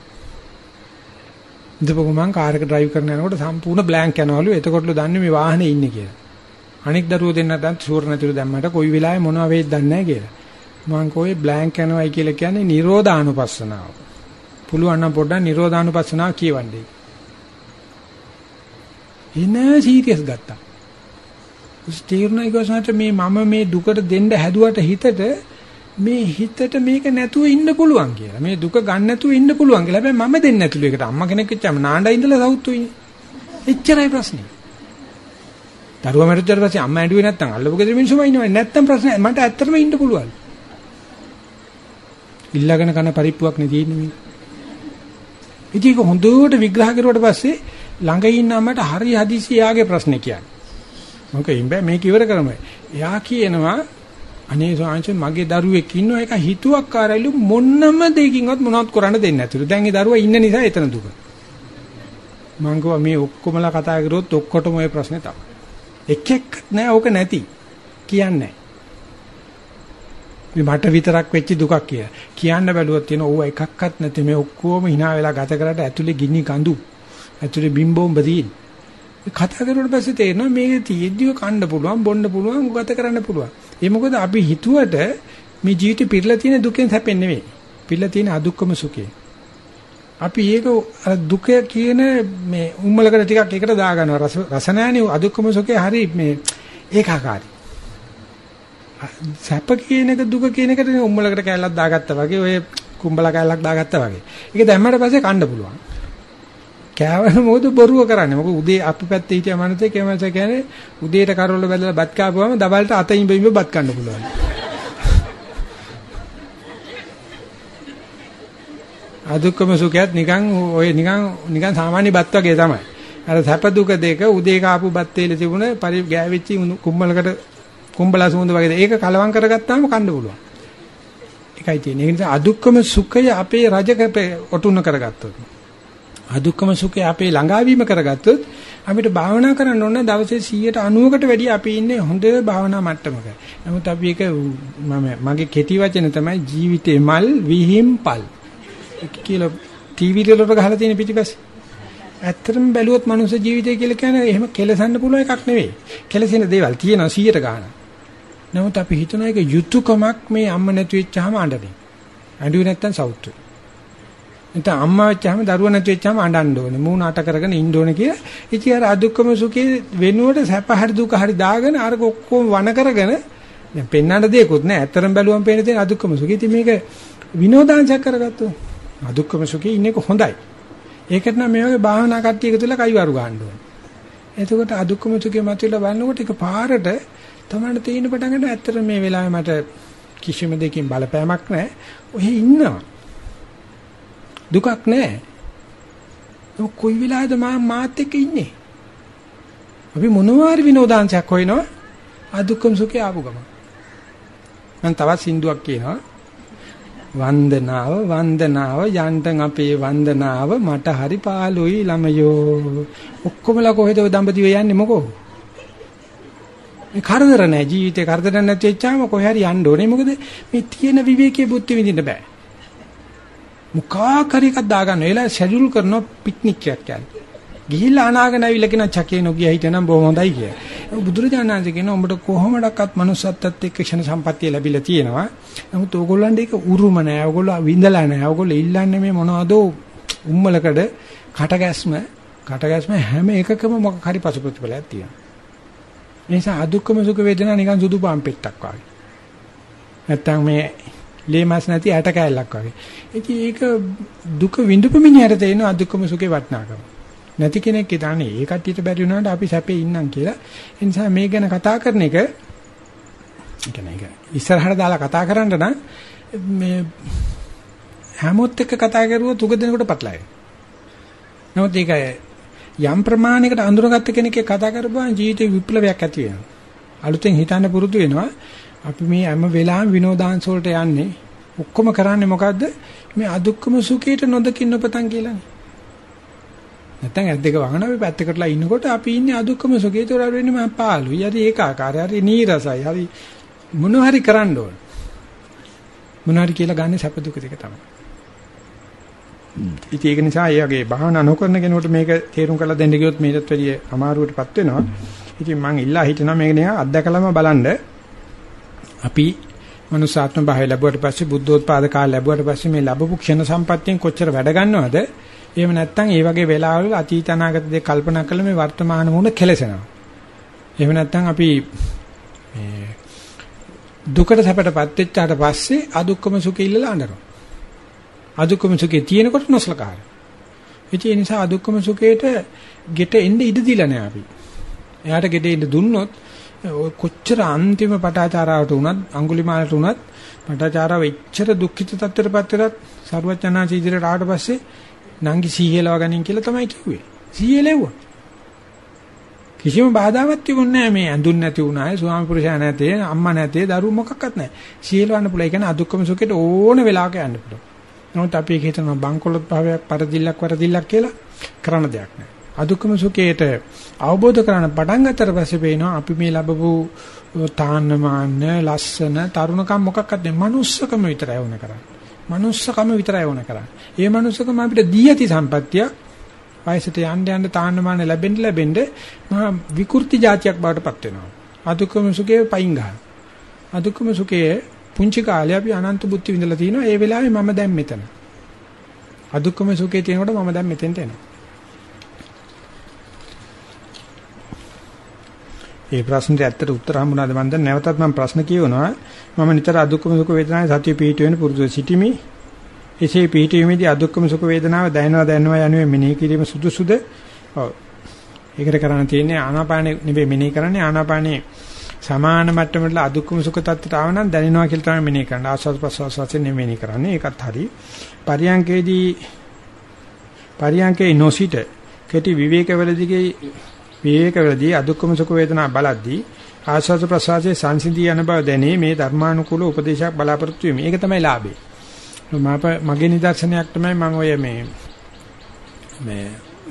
ඉඳපො මම කාර් එක ඩ්‍රයිව් කරන යනකොට සම්පූර්ණ බ්ලැන්ක් යනවලු. එතකොටලු දන්නේ මේ වාහනේ ඉන්නේ කියලා. අනික් දරුවෝ දෙන්න දැන් ෂුවර් නැතිව දැම්මට කොයි වෙලාවෙ මොනව වෙයිද දන්නේ නැහැ කියලා. මම කෝයි බ්ලැන්ක් යනවයි කියලා කියන්නේ නිරෝධානුපස්සනාව. පුළුවන් නම් පොඩ්ඩක් නිරෝධානුපස්සනාව කියවන්නේ. එන සීරියස් ගත්තා. ස්ටීර්ණයි ගොසන්ට මේ මම මේ දුකට දෙන්න හැදුවට හිතට මේ හිතට මේක නැතුව ඉන්න පුළුවන් කියලා. මේ දුක ගන්න නැතුව ඉන්න පුළුවන් කියලා. හැබැයි මම දෙන්නේ නැතුළු ඒකට අම්මා කෙනෙක් එච්චම නාණ්ඩා ඉඳලා සවුත්තු ඉන්නේ. එච්චරයි ප්‍රශ්නේ. දරුවා මැරුද්දාට පස්සේ අම්මා ඇඬුවේ නැත්තම් අල්ලපු ගෙදර මිනිස්සුම ඉන්නවනේ. නැත්තම් ප්‍රශ්නේ මට ඇත්තටම ඉන්න පුළුවන්. ඉල්ලගෙන කන පරිප්පුවක් නේ තියෙන්නේ මේ. ඉතින් ඒක හොඳට විග්‍රහ කරුවට පස්සේ ළඟ ඉන්න අම්මට හරි හදිසි යාගේ ප්‍රශ්නේ කියන්නේ. මොකද ඉම්බෑ මේක ඉවර කරමු. එයා කියනවා අනේ සෝංශ මගේ දරුවෙක් ඉන්නවා ඒක හිතුවක්කාරයිලු මොන්නම දෙයකින්වත් මොනවත් කරන්න දෙන්නේ නැතුළු. දැන් ඒ දරුවා ඉන්න නිසා එතන දුක. මං මේ ඔක්කොමලා කතා කරොත් ඔක්කොටම ওই ප්‍රශ්නේ තමයි. එක එක්ක නෑ ඕක නැති. කියන්නේ මේ මට විතරක් වෙච්ච දුකක් කියලා. කියන්න බැලුවොත් තියෙන ඕව එකක්වත් නැති මේ ඔක්කොම hina වෙලා ගත කරලා ඇතුලේ ගිනි කඳු. ඇතුලේ බිම්බෝම් බදීන්. කතා කරුවට පස්සේ තේරෙනවා මේක තියෙද්දිව කන්න පුළුවන්, බොන්න පුළුවන්, ගත කරන්න පුළුවන්. ඒ මොකද අපි හිතුවට මේ ජීවිතේ පිරලා තියෙන දුකෙන් හැපෙන්නේ නෙවෙයි. පිරලා තියෙන අදුක්කම සුඛේ. අපි ඒක අර දුක කියන මේ උම්මලකට ටිකක් එකට දාගන්නවා. රස රස නැණි අදුක්කම සුඛේ හරි මේ ඒකාකාරයි. සැප කියන එක දුක කියන එකට උම්මලකට කැලලක් දාගත්තා වගේ ඔය කුඹල කැලලක් දාගත්තා වගේ. ඒක දැම්මට පස්සේ කන්න පුළුවන්. කෑවන මොකද බොරුව කරන්නේ. මොකද උදේ අපි පැත්තේ හිටිය මනසේ කැමස කියන්නේ උදේට කරවල බැලලා බත් කාපුවම දවල්ට අතින් බිම්බ බත් කන්න පුළුවන්. අදුක්කම සුඛයත් නිකන් ඔය නිකන් නිකන් සාමාන්‍ය බත් වගේ තමයි. අර සැප දුක දෙක උදේ කාපු බත් තේල තිබුණ පරි ගෑවිච්ච කුම්බලකට කුම්බලා සුවඳ වගේ ඒක කලවම් කරගත්තාම කන්න පුළුවන්. ඒකයි තියෙන්නේ. ඒ නිසා අදුක්කම සුඛය අපේ රජක ඔටුන කරගත්තොත්. අදුක්කම සුඛය අපේ ළඟාවීම කරගත්තොත් අපිට භාවනා කරන්න ඕන දවසේ 190කට වැඩිය අපි ඉන්නේ හොඳ භාවනා මට්ටමක. නමුත් අපි ඒක මම මගේ කෙටි වචන තමයි ජීවිතේ මල් විහිම්පල්. කියලා ටීවී වලට ගහලා තියෙන පිටිපස්සේ. ඇත්තටම බැලුවොත් මනුස්ස ජීවිතය කියලා කියන්නේ එහෙම කෙලසන්න පුළුවන් එකක් නෙවෙයි. කෙලසෙන දේවල් තියෙනවා 100ට ගන්න. නමුත් අපි හිතන එක යුතුයකමක් මේ අම්ම නැති වෙච්චාම අඬන්නේ. අඬුවේ නැත්තම් සවුත්තු. නැත්නම් අම්මා වෙච්චාම දරුවා නැති වෙච්චාම අඬන්න ඕනේ. මූණ අට කරගෙන ඉන්න ඕනේ කියලා. ඉතින් අර අදුක්කම සුඛේ වෙනුවට සැප හරි දුක හරි දාගෙන අර ඔක්කොම වන කරගෙන දැන් පෙන්වන්න දෙයක්වත් නැහැ. ඇත්තරම් බැලුවම පේන තියෙන අදුක්කම සුඛේ. ඉතින් මේක විනෝදාංශයක් කරගත්තොත් අදුක්කම සුඛේ ඉන්නේ හොඳයි. ඒකට නම් මේ වගේ භාවනා කට්ටිය එකතුලා කයිවාරු ගන්න ඕනේ. එතකොට අදුක්කම සුඛේ මතුවලා බලනකොට ඒක පාරට තමයි තේින්න පටන් ගන්න ඇත්තට මේ වෙලාවේ මට කිසිම දෙකින් බලපෑමක් නැහැ. ඔහෙ ඉන්නවා. දුකක් නැහැ. ඔය කොයි වෙලාවද මම මාත් එක්ක ඉන්නේ? අපි මොනවාරි විනෝදාංශයක් හොයනවා අදුක්කම සුඛේ ආපු ගම. මම තවත් සින්දුවක් කියනවා. වන්දනාව වන්දනාව යන්ටන් අපේ වන්දනාව මට හරි පාළුයි ළමයෝ ඔක්කොමලා කොහෙද ඔය දඹදිව යන්නේ මොකෝ මේ කරදර නැහැ ජීවිතේ කරදර නැති වෙච්චාම කොහේ හරි යන්න ඕනේ මොකද මේ තියෙන විවේකයේ බුද්ධි විඳින්න බෑ මුඛා කරි එකක් දාගන්න. ඒලා ෂෙඩියුල් කරන පික්නික් එකක් කියන්නේ. ගිහිල්ලා අනාගෙන ඇවිල්ලා කියන චකේ නොගිය හිටනම් බොහොම හොඳයි කිය. බුදුරජාණන් වහන්සේ කියන උඹට කොහොමඩක්වත් manussත්ත්වයට එක්ක ක්ෂණ සම්පත්තිය ලැබිලා තියෙනවා. නමුත් ඕගොල්ලන්ට ඒක උරුම නෑ. ඕගොල්ලෝ විඳලා නෑ. ඕගොල්ලෝ ඉල්ලන්නේ මේ මොනවද උම්මලකඩ කටගැස්ම කටගැස්ම හැම එකකම මොකක් හරි පසු ප්‍රතිඵලයක් තියෙනවා. ඒ නිසා අදුක්කම සුඛ වේදනා නිකන් සුදු පාන් පෙට්ටක් වගේ. නැත්තම් මේ ලේමස් නැති ඇට කෑල්ලක් වගේ. ඉතින් ඒක දුක විඳපු මිනිහට තේරෙන අදුක්කම සුඛේ වටිනාකම. නැති කෙනෙක් ඉතන්නේ ඒ කට්ටියට බැරි වුණාට අපි සැපේ ඉන්නම් කියලා. ඒ නිසා මේ ගැන කතා කරන එක කියන්නේ ඒක ඉස්සරහට දාලා කතා කරන්න නම් මේ හැමොත් එක්ක කතා කරුවොත් උග දෙනකොට පටලයි. නමුත් ඒක යම් ප්‍රමාණයකට අඳුරගත්ත කෙනෙක් එක්ක කතා කරපුවාම ජීවිතේ විප්ලවයක් ඇති වෙනවා. අලුතෙන් හිතන්න පුරුදු වෙනවා. අපි මේ හැම වෙලාවෙම විනෝදාංශ වලට යන්නේ ඔක්කොම කරන්නේ මොකද්ද? මේ අදුක්කම සුඛයට නොදකින්න පතන් කියලානේ. නැත්තම් ඇස් දෙක වහන අපි පැත්තකටලා ඉන්නකොට අපි ඉන්නේ අදුක්කම සුඛේ තොර වෙන්නේ මම පාළුයි. හරි ඒකාකාරයි. හරි නීරසයි. හරි මොන හරි කරන්න ඕන. මොන හරි කියලා ගන්න සැප දුක දෙක තමයි. ඉතින් ඒක නිසා ඒ වගේ භාවනා නොකරන කෙනෙකුට මේක තේරුම් කරලා දෙන්න ගියොත් මේකත් වැඩිය අමාරුවටපත් වෙනවා. ඉතින් මම ඉල්ලා හිටිනවා මේක නිකන් අත්දකලම බලන්න. අපි මනුසාත්ම භාවය ලැබුවට පස්සේ බුද්ධෝත්පාද කාලය ලැබුවට පස්සේ මේ ලැබපු ක්ෂණ සම්පත්තියෙන් කොච්චර වැඩ ගන්නවද? එහෙම නැත්නම් ඒ වගේ වෙලාවල අතීත අනාගත දෙක කල්පනා කරලා මේ වර්තමාන මොහොත කෙලසෙනවා. එහෙම නැත්නම් අපි මේ දුකට සැපටපත් වෙච්චාට පස්සේ අදුක්කම සුඛය ඉල්ලලා අඬනවා. අදුක්කම සුඛේ තියෙනකොට නොසලකා. ඒ නිසා අදුක්කම සුඛේට ගෙට එන්න ඉඩ දීලා නැහැ අපි. එයාට ගෙට එන්න දුන්නොත් කොච්චර අන්තිම පටාචාරාවට වුණත් අඟුලිමාලට වුණත් පටාචාරාව එච්චර දුක්ඛිත තත්ත්වයටපත් වෙලත් සරුවචනාචි ඉදිරියට ආවට පස්සේ නංගි සීහෙලව ගනින් කියලා තමයි කිව්වේ. සීහෙලෙව්වා. කිසිම බාධාවක් තිබුණේ නැහැ මේ ඇඳුන් නැති වුණාය ස්වාමි පුරුෂයා නැතේ අම්මා නැතේ දරුවෝ මොකක්වත් නැහැ. සීහෙලවන්න පුළුවන්. ඒ කියන්නේ අදුක්කම සුඛයට ඕන වෙලාවක යන්න පුළුවන්. නමුත් අපි ඒක හිතනවා බංකොලොත් භාවයක් පරදිල්ලක් වරදිල්ලක් කියලා කරන්න දෙයක් නැහැ. අදුක්කම සුඛයට අවබෝධ කරගන්න පටන් ගත්තට පස්සේ පේනවා අපි මේ ලැබපු තාන්නමාන ලස්සන තරුණකම් මොකක්වත් නෙමෙයි මනුස්සකම විතරයි වුණ කරන්නේ. මනුස්සකම විතරයි වුණ කරන්නේ. ඒ මනුස්සකම අපිට දී ඇති සම්පත්තිය වයසට යන්න යන්න තාන්නමාන ලැබෙන්න ලැබෙන්න මහා විකෘති જાතියක් බවට පත් වෙනවා. අදුක්කම සුඛයේ පයින් ගන්න. අදුක්කම සුඛයේ පුංචි කාලේ අපි අනන්ත බුද්ධි විඳලා තිනවා. ඒ වෙලාවේ මම දැන් මෙතන. අදුක්කම සුඛේ තියෙනකොට මම දැන් මෙතෙන්ට එනවා. ඒ ප්‍රශ්නෙට ඇත්තට උත්තර හම්බුණාද මන්ද නැවතත් මම ප්‍රශ්න කියවනවා. මම නිතර අදුක්කම සුඛ වේදනාවේ සතිය පිහිට වෙන පුරුදු සිටිමි. එසේ පිහිටීමේදී අදුක්කම සුඛ වේදනාව දැනෙනවා දැනෙනවා යනුවේ මෙනෙහි කිරීම සුදුසුද? ඔව්. ඒකට කරන්න තියෙන්නේ ආනාපානෙ නෙවෙයි මෙනෙහි කරන්නේ ආනාපානෙ සමාන මට්ටමට අදුක්කම සුඛ තත්ත්වයට ආව නම් දැනෙනවා කියලා තමයි මෙනෙහි කරන්නේ. ආස්වාද ප්‍රසවාස වශයෙන් නෙමෙයි කරන්නේ. ඒකත් හරි. පරියංකේදී පරියංකේ නොසිට කෙටි විවේකවලදී විවේකවලදී අදුක්කම සුඛ වේදනා බලද්දී ආස්වාද ප්‍රසවාසයේ සංසිඳී යන බව දැනේ මේ ධර්මානුකූල උපදේශයක් බලාපොරොත්තු වෙමි. ඒක තමයි ලාභේ. මගේ නිදර්ශනයක් තමයි මම ඔය මේ මේ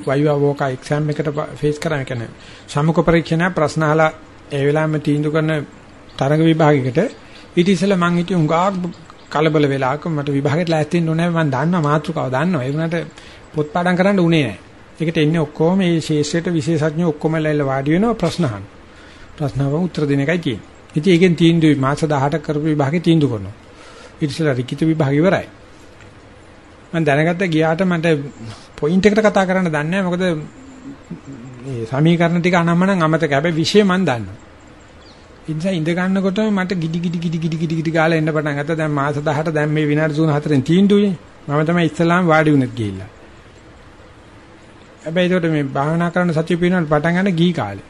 වයිවා වෝකා එක්සෑම් එකට ෆේස් කරා කියන්නේ සමුක පරීක්ෂණ ප්‍රශ්න අහලා ඒ වෙලාවෙම තීන්දුව කරන තරඟ විභාගයකට ඊට ඉස්සෙල්ලා මං හිටියේ උඟා කලබල වෙලාවක මට විභාගෙට ලෑස්ති වෙන්න ඕනේ මම දන්නවා මාතෘකාව දන්නවා ඒ වුණාට පොත් පාඩම් කරන්න උනේ නැහැ. ඒකට එන්නේ ඔක්කොම මේ ශේෂ්ත්‍රයට විශේෂඥයෝ ඔක්කොම ලැයිලා වාඩි වෙනවා ප්‍රශ්න අහන. ප්‍රශ්න අහම උත්තර දෙන එකයි තියෙන්නේ. ඉතින් ඒකෙන් තීන්දුව මාස 18ක් කරපු විභාගේ තීන්දුව කරනවා. ඊට ඉස්සෙල්ලා ලිඛිත විභාගය ඉවරයි. මම දැනගත්ත ගියාට මට පොයින්ට් එකට කතා කරන්න දන්නේ නැහැ මොකද මේ සමීකරණ ටික අනම්මනම් අමතක. හැබැයි විෂය මම දන්නවා. ඒ නිසා ඉඳ ගන්නකොටම මට ගිඩි ගිඩි ගිඩි ගිඩි ගිඩි ගිඩි ගාලා එන්න පටන් ගත්තා. දැන් මාස 18 දැන් මේ විනාඩි 34න් තීන්දුවේ. මම තමයි ඉස්ලාම් වාඩි වුණත් ගිහිල්ලා. හැබැයි ඒකට මේ භාවනා කරන සතිය පිනවල පටන් ගන්න ගිහි කාලේ.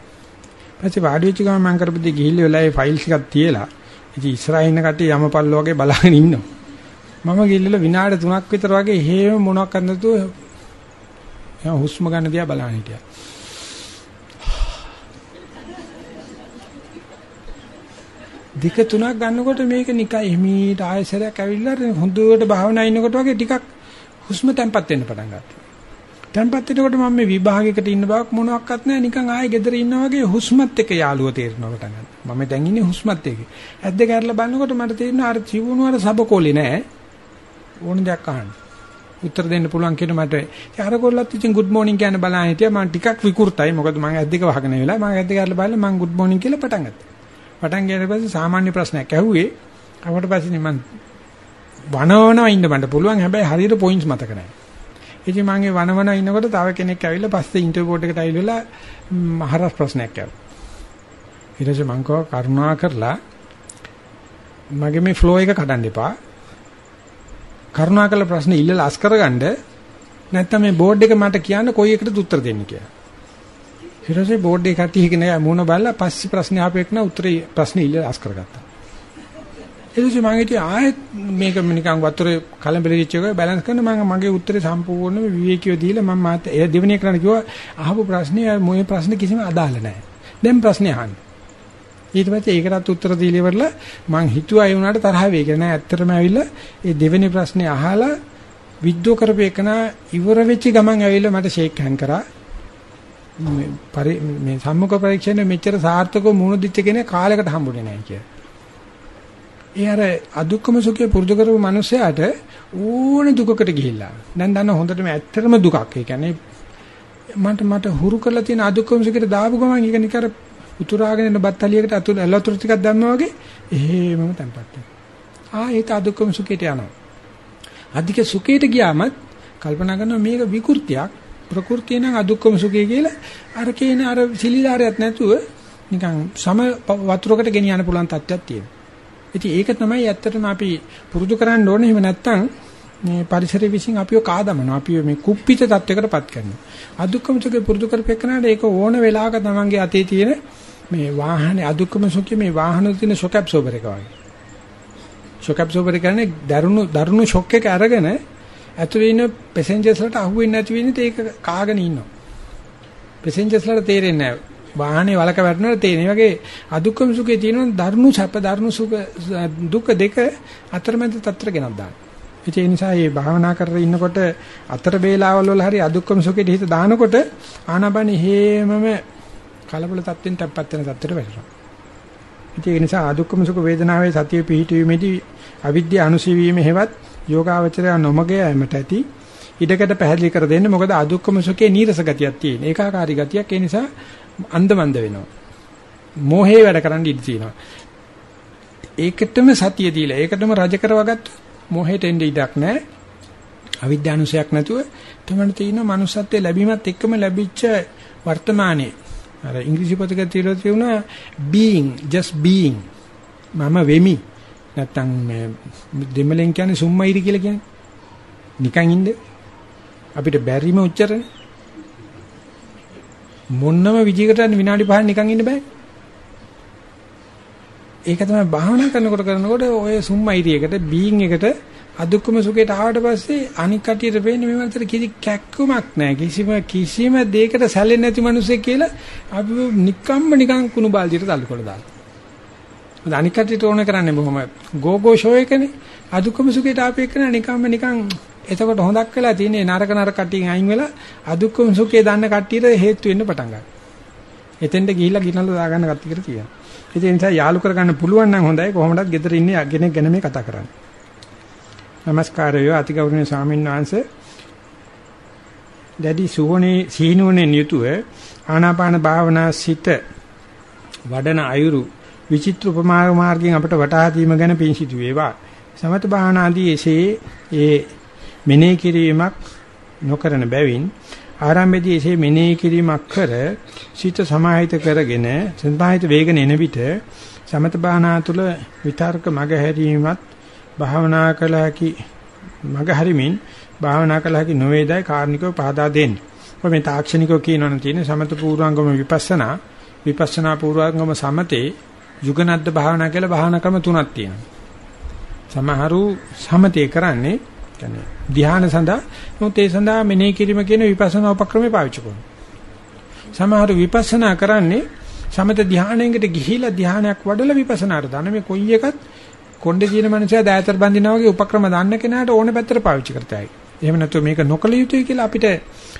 ඊපස්සේ වාඩි වෙච්ච ගමන් මම කරපුදී ගිහිල්ලා වෙලා ඒ ෆයිල්ස් එකක් තියලා ඉතින් ඉස්සරහින් ඉන්න කට්ටිය යමපල්ල වගේ බලාගෙන ඉන්නවා. මම ගිහිල්ලා විනාඩි 3ක් විතර වගේ හේම මොනවක් කරන්නද එයා හුස්ම ගන්න දිහා බලන්න හිටියා. දික තුනක් ගන්නකොට මේක නිකන් එමීට ආයසරයක් ඇවිල්ලා හොඳට භාවනා ඉන්නකොට වගේ ටිකක් හුස්ම තැම්පත් වෙන්න පටන් ගත්තා. තැම්පත් වෙනකොට මම මේ විභාගයකට ඉන්න බවක් මොනවත් නැහැ නිකන් ආයේ ගෙදර ඉන්නා වගේ හුස්මත් එක්ක යාළුව තේරෙනවා පටන් ගත්තා. මම දැන් ඉන්නේ හුස්මත් එක්ක. ඇද්ද කැරලා බලනකොට මට තේරෙනවා අර ජීවුණු අර සබකෝලේ නෑ. ඕන දෙයක් අහන්න. උත්තර දෙන්න පුළුවන් කියන මට අර කොල්ලත් ඉතින් good morning කියන බලන්න හිටියා මම ටිකක් විකෘතයි මොකද මම ඇස් දෙක වහගෙන වෙලා මම ඇස් දෙක අරලා බලලා මම good morning කියලා පටන් ගත්තා. පටන් ගියට පස්සේ සාමාන්‍ය ප්‍රශ්නයක් ඇහුවේ. අපට පස්සේ මම වනවනවා ඉන්න මට පුළුවන් හැබැයි හරියට පොයින්ට්ස් මතක නැහැ. ඉතින් මම ඒ වනවන ඉන්නකොට තව කෙනෙක් ඇවිල්ලා පස්සේ ඉන්ටර්වියු බෝඩ් එකට ඇවිල්ලා හරස් ප්‍රශ්නයක් ඇහුවා. ඊට පස්සේ මම කව කරුණා කරලා මගේ මේ ෆ්ලෝ එක කඩන්න එපා. කරුණාකර ප්‍රශ්න ඉල්ලලා අස් කරගන්න නැත්නම් මේ බෝඩ් එක මට කියන්න කොයි එකටද උත්තර දෙන්න කියලා. ඊට පස්සේ බෝඩ් එක කට්ටියගෙන මුණ බලලා පස්සේ ප්‍රශ්නේ ආපෙක් නා උත්තරේ ප්‍රශ්නේ ඉල්ලලා අස් කරගත්තා. ඊට පස්සේ මම හිටියේ ආයෙත් මේක නිකන් වතුරේ කලබලෙච්ච එක බැලන්ස් කරන මම මගේ උත්තරේ සම්පූර්ණයෙන්ම විවේකීව දීලා මම මාත් ඒ දෙවෙනි කරන්න කිව්වා අහපු ප්‍රශ්නේ මොයේ ප්‍රශ්නේ කිසිම අදාළ නැහැ. දැන් ප්‍රශ්නේ අහන්න. ඊට පස්සේ ඒකටත් උත්තර දීලා ඉවරලා මං හිතුවා ඒ වුණාට තරහ වෙයි කියලා නෑ ඇත්තටම ඇවිල්ලා ඒ දෙවෙනි ප්‍රශ්නේ අහලා විද්දෝ කරපේකන ඉවර වෙච්ච ගමන් ඇවිල්ලා මට ෂේක් හෑන් කරා මේ මේ සම්මුඛ පරීක්ෂණය මෙච්චර සාර්ථකව මුණ දිච්ච කෙනෙක් කාලයකට හම්බුනේ නැහැ කියලා. ඒ අර අදුක්කම සුඛය පුරුදු කරපු මිනිසයාට ඕන දුකකට ගිහිල්ලා. දැන් දන්න හොඳටම ඇත්තටම දුකක්. ඒ කියන්නේ මට මට හුරු කරලා තියෙන අදුක්කම සුඛයට දාපු ගමන් ඒක නිකර උතුරාගෙන එන බත්තලියකට අතුල ඇලතුරු ටිකක් දැම්මා වගේ එහෙමම තැම්පත් වෙනවා. ආ ඒක අදුක්කම සුඛයට යනවා. අධික සුඛයට ගියාමත් කල්පනා කරනවා මේක විකෘතියක් ප්‍රകൃතිය නම් අදුක්කම සුඛය කියලා අර කියන අර සිලිලාරයක් නැතුව නිකන් සම වතුරකට ගෙනියන්න පුළුවන් තත්ත්වයක් තියෙනවා. ඉතින් ඒක තමයි ඇත්තටම අපි පුරුදු කරන්න ඕනේ. එහෙම නැත්නම් මේ පරිසරය විසින් අපිව කාදමනවා. අපිව මේ කුප්පිත තත්වයකටපත් කරනවා. අදුක්කම සුඛය පුරුදු කරපෙන්නාට ඒක ඕන වෙලාවක තමන්ගේ අතේ තියෙන මේ වාහනේ අදුක්කම සුඛය මේ වාහනේ තියෙන ෂොක් ඇබ්සෝබර් එක වගේ. ෂොක් ඇබ්සෝබර් කියන්නේ දරුණු දරුණු ෂොක් එක අරගෙන ඇතුලේ ඉන්න පැසෙන්ජර්ස් වලට අහුවෙන්නේ නැති වෙන්නේ ඒක කාගෙන ඉන්නවා. පැසෙන්ජර්ස් වලට තේරෙන්නේ නැහැ. වාහනේ වලක වැටෙනකොට තේරෙන. ඒ වගේ අදුක්කම සුඛේ තියෙන දරුණු සැප දරුණු සුඛ දුක දෙක අතරමැද තත්ත්‍ර ගෙනත් දාන්න. ඒ නිසා මේ භාවනා කරගෙන ඉන්නකොට අතර වේලාවල් වල හරි අදුක්කම සුඛෙට හිත දානකොට ආනාපානෙ හේමම කලබල තත්ත්වෙන් තැම්පත් වෙන තත්ත්වයට වැටෙනවා. ඒ නිසා අදුක්කම සුඛ වේදනාවේ සතිය පිහිටීමේදී අවිද්‍යාව අනුසීවීම හේවත් යෝගාවචරය නොමග යෑමට ඇති ඉඩකට පැහැදිලි කර දෙන්න මොකද අදුක්කම සුඛේ නීරස ගතියක් තියෙන. ඒකාකාරී ගතියක් ඒ නිසා අන්දමන්ද වෙනවා. මෝහේ වැඩ කරන්න ඉඩ තියෙනවා. ඒකටම සතිය දීලා ඒකටම රජ කරවගත්ත මෝහයට එන්නේ ඉඩක් නැහැ. අවිද්‍යානුසයක් නැතුව තමයි තියෙන manussත්වයේ ලැබීමත් එක්කම ලැබිච්ච වර්තමානයේ අර ඉංග්‍රීසි පොතක තියලා තියෙනවා being just being මම වෙමි නැත්තම් මේ දෙමළෙන් කියන්නේ සුම්මයිරි කියලා කියන්නේ නිකන් ඉන්න අපිට බැරිම උච්චරනේ මොන්නම විදිහකට විනාඩි 5ක් නිකන් ඉන්න බෑ ඒක තමයි භාවනා කරනකොට කරනකොට ඔය සුම්මයිරියකට බීන් එකට අදුක්කම සුඛයට ආවට පස්සේ අනික් කටියට වෙන්නේ මේ වන්තර කිසි කැක්කමක් නැහැ කිසිම කිසිම දෙයකට සැලෙන්නේ නැති මිනිස්සෙක් කියලා අපි නිකම්ම නිකන් කුණු බාල්දියට තල්ලු කරලා දාලා. මොකද අනික් කටියට ඕන කරන්නේ බොහොම ගෝගෝ ෂෝ එකනේ. අදුක්කම සුඛයට ආපේ කරන නිකම්ම නිකන් එතකොට හොඳක් වෙලා තියෙන්නේ නරක නරක කටියෙන් අයින් වෙලා අදුක්කම සුඛය දන්න කට්ටියට හේතු වෙන්න පටන් ගන්නවා. එතෙන්ට ගිහිල්ලා ගිනල්ලා දාගන්න කට්ටියට තියෙනවා. ඒ නිසා යාලු කරගන්න පුළුවන් නම් හොඳයි කොහොමදත් ගෙදර ඉන්නේ කෙනෙක් ගැන මේ කතා කරන්නේ. নমස්කාරය අතිගෞරවනීය ස්වාමීන් වහන්සේ දැඩි සුවනේ සීනුවනේ යුතුව ආනාපාන භාවනා සිත වඩන අයුරු විචිත්‍ර උපමා මාර්ගයෙන් අපට වටහා දීම ගැන පිංසිතු වේවා සමත භාවනාදී එසේ ඒ මෙනෙහි කිරීමක් නොකරන බැවින් ආරම්භයේදී එසේ මෙනෙහි කිරීමක් කර සිත සමාහිත කරගෙන සමාහිත වේගන එන විට සමත භාවනා තුළ විතර්ක මග හැරීමත් භාවනා කළ හැකි මග හරිමින් භාවනා කළ හැකි නොවේදයි කාරණිකව පහදා දෙන්න. ඔය මේ තාක්ෂණිකව කියනවනේ තියෙන සමත පූර්වාංගම විපස්සනා විපස්සනා පූර්වාංගම සමතේ යුගනද්ද භාවනා කියලා භාවනා ක්‍රම තුනක් තියෙනවා. සමහරු සමතේ කරන්නේ කියන්නේ ධ්‍යාන සඳහා මොකද ඒ සඳහා මෙනෙහි කිරීම කියන විපස්සනා උපක්‍රමේ පාවිච්චි කරනවා. සමහරු විපස්සනා කරන්නේ සමත ධ්‍යානයකට ගිහිලා ධ්‍යානයක් වඩලා විපස්සනාට දාන මේ කොයි එකත් කොණ්ඩේ තියෙන මනුස්සයා දෑතර බඳිනා වගේ උපක්‍රම දන්න කෙනාට ඕන පැත්තට පාවිච්චි කරතයි. එහෙම නැත්නම් මේක නොකල යුතුයි කියලා අපිට